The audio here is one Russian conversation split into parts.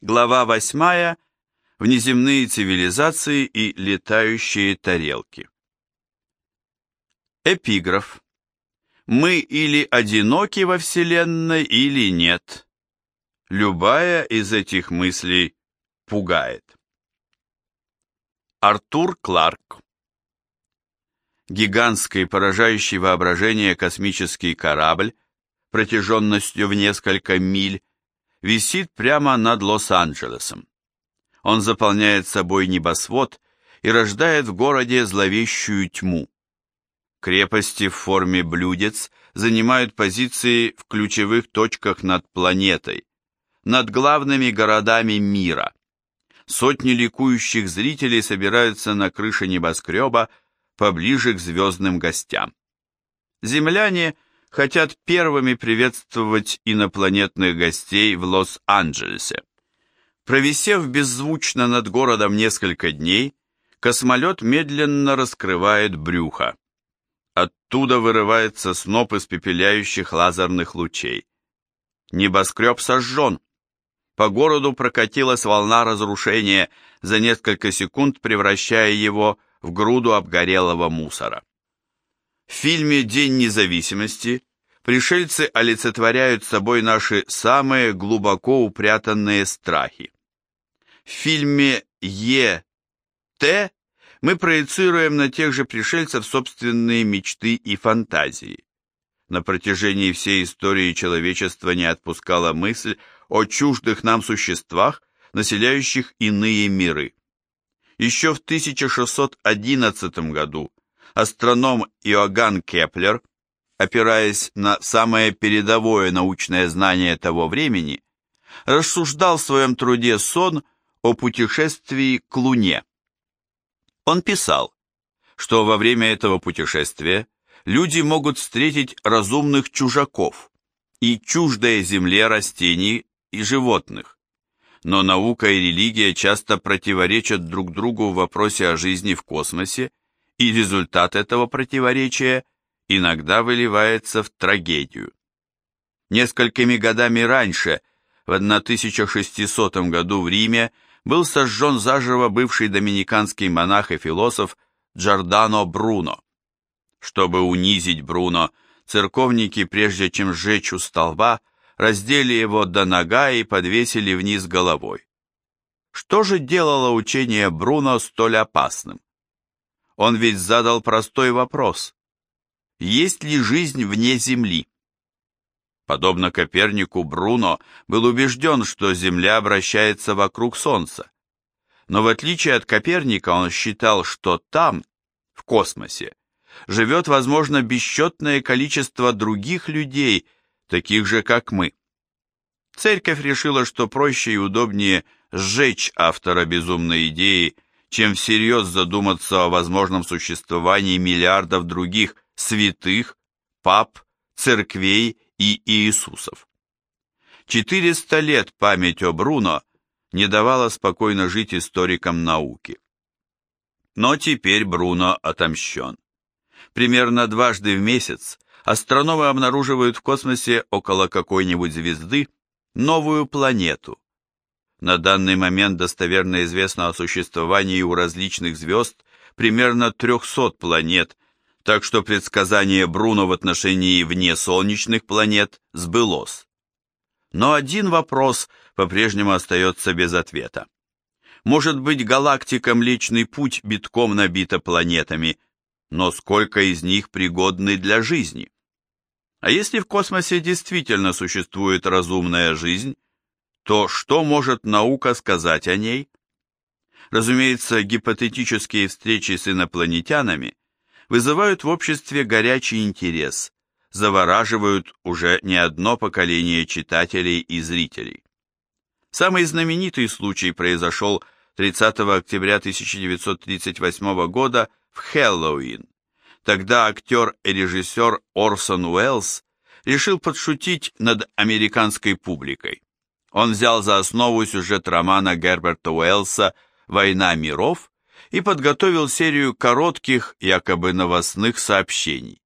Глава 8. Внеземные цивилизации и летающие тарелки. Эпиграф. Мы или одиноки во Вселенной, или нет. Любая из этих мыслей пугает. Артур Кларк. Гигантский, поражающий воображение космический корабль протяженностью в несколько миль висит прямо над Лос-Анджелесом. Он заполняет собой небосвод и рождает в городе зловещую тьму. Крепости в форме блюдец занимают позиции в ключевых точках над планетой, над главными городами мира. Сотни ликующих зрителей собираются на крыше небоскреба поближе к звездным гостям. Земляне – хотят первыми приветствовать инопланетных гостей в Лос-Анджелесе. Провисев беззвучно над городом несколько дней, космолет медленно раскрывает брюхо. Оттуда вырывается сноп испепеляющих лазерных лучей. Небоскреб сожжен. По городу прокатилась волна разрушения, за несколько секунд превращая его в груду обгорелого мусора. В фильме «День независимости» пришельцы олицетворяют собой наши самые глубоко упрятанные страхи. В фильме «Е.Т.» мы проецируем на тех же пришельцев собственные мечты и фантазии. На протяжении всей истории человечество не отпускало мысль о чуждых нам существах, населяющих иные миры. Еще в 1611 году астроном Иоганн Кеплер, опираясь на самое передовое научное знание того времени, рассуждал в своем труде «Сон» о путешествии к Луне. Он писал, что во время этого путешествия люди могут встретить разумных чужаков и чуждое Земле растений и животных. Но наука и религия часто противоречат друг другу в вопросе о жизни в космосе и результат этого противоречия иногда выливается в трагедию. Несколькими годами раньше, в 1600 году в Риме, был сожжен заживо бывший доминиканский монах и философ Джордано Бруно. Чтобы унизить Бруно, церковники, прежде чем сжечь у столба, раздели его до нога и подвесили вниз головой. Что же делало учение Бруно столь опасным? Он ведь задал простой вопрос. Есть ли жизнь вне Земли? Подобно Копернику, Бруно был убежден, что Земля обращается вокруг Солнца. Но в отличие от Коперника он считал, что там, в космосе, живет, возможно, бесчетное количество других людей, таких же, как мы. Церковь решила, что проще и удобнее сжечь автора безумной идеи, чем всерьез задуматься о возможном существовании миллиардов других святых, пап, церквей и Иисусов. 400 лет память о Бруно не давала спокойно жить историкам науки. Но теперь Бруно отомщен. Примерно дважды в месяц астрономы обнаруживают в космосе около какой-нибудь звезды новую планету, на данный момент достоверно известно о существовании у различных звезд примерно 300 планет, так что предсказание Бруно в отношении внесолнечных планет сбылось. Но один вопрос по-прежнему остается без ответа. Может быть, галактика Млечный Путь битком набита планетами, но сколько из них пригодны для жизни? А если в космосе действительно существует разумная жизнь, то что может наука сказать о ней? Разумеется, гипотетические встречи с инопланетянами вызывают в обществе горячий интерес, завораживают уже не одно поколение читателей и зрителей. Самый знаменитый случай произошел 30 октября 1938 года в Хэллоуин. Тогда актер и режиссер Орсон Уэллс решил подшутить над американской публикой. Он взял за основу сюжет романа Герберта Уэллса «Война миров» и подготовил серию коротких, якобы новостных сообщений.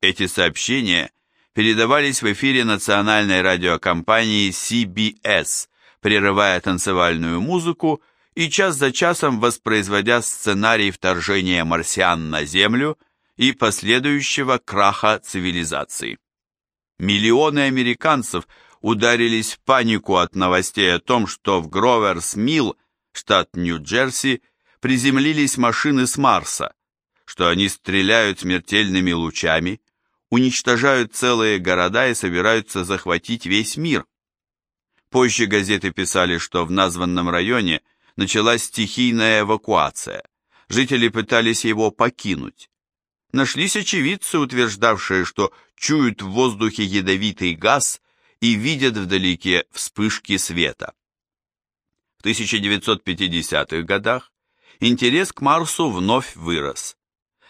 Эти сообщения передавались в эфире национальной радиокомпании CBS прерывая танцевальную музыку и час за часом воспроизводя сценарий вторжения марсиан на Землю и последующего краха цивилизации. Миллионы американцев ударились в панику от новостей о том, что в Гроверс-Милл, штат Нью-Джерси, приземлились машины с Марса, что они стреляют смертельными лучами, уничтожают целые города и собираются захватить весь мир. Позже газеты писали, что в названном районе началась стихийная эвакуация. Жители пытались его покинуть. Нашлись очевидцы, утверждавшие, что чуют в воздухе ядовитый газ и видят вдалеке вспышки света. В 1950-х годах интерес к Марсу вновь вырос.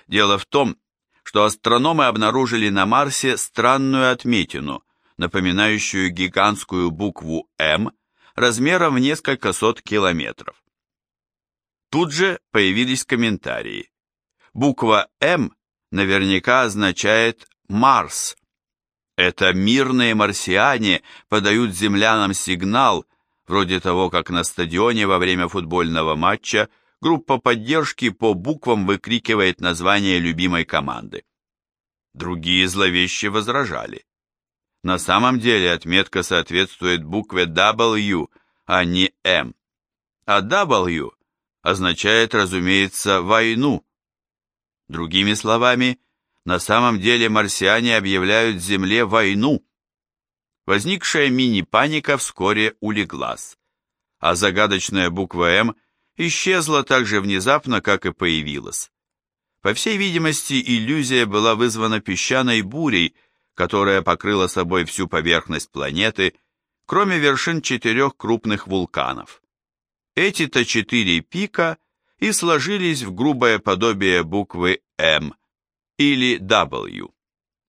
Дело в том, что астрономы обнаружили на Марсе странную отметину, напоминающую гигантскую букву «М» размером в несколько сот километров. Тут же появились комментарии. Буква «М» наверняка означает «Марс». Это мирные марсиане подают землянам сигнал, вроде того, как на стадионе во время футбольного матча группа поддержки по буквам выкрикивает название любимой команды. Другие зловеще возражали. На самом деле отметка соответствует букве W, а не M. А W означает, разумеется, войну. Другими словами, на самом деле марсиане объявляют Земле войну. Возникшая мини-паника вскоре улеглась, а загадочная буква «М» исчезла так же внезапно, как и появилась. По всей видимости, иллюзия была вызвана песчаной бурей, которая покрыла собой всю поверхность планеты, кроме вершин четырех крупных вулканов. Эти-то четыре пика и сложились в грубое подобие буквы М или W.